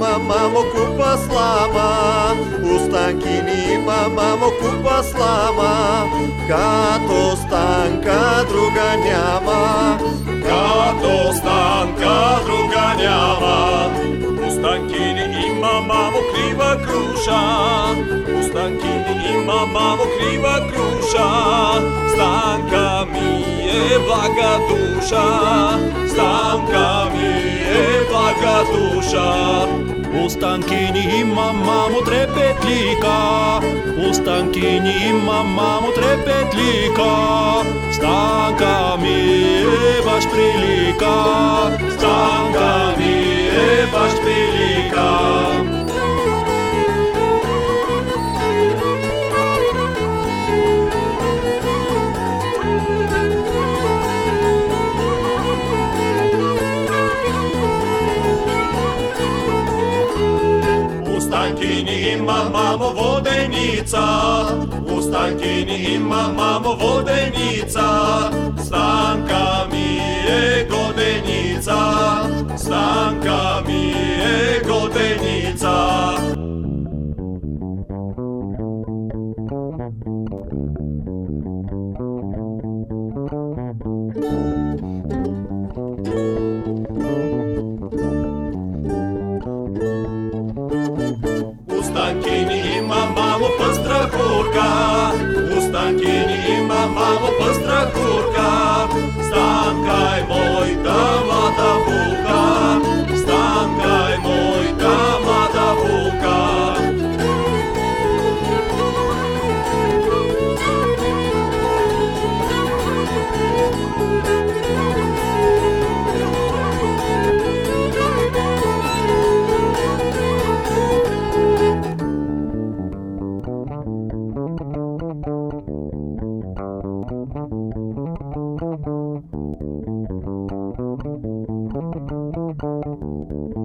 mamamo kupa slama Ustankini mamamo kupa slama Kato stanka druga njama Kato stanka druga njama Ustankini ima mamo kriva kruša Ustankini ima mamo kriva kruša Stanka mi je blaga duša pastuša Ostankini ima mamu trepetlika. Ostankini ima mamu trepetlika. Stanka mi je baš prilika. Stankini ima mamo vodenica, u stankini ima mamo vodenica, stanka mi je godenica, станкине мама, мамалу под страховка, у станкине и Thank you.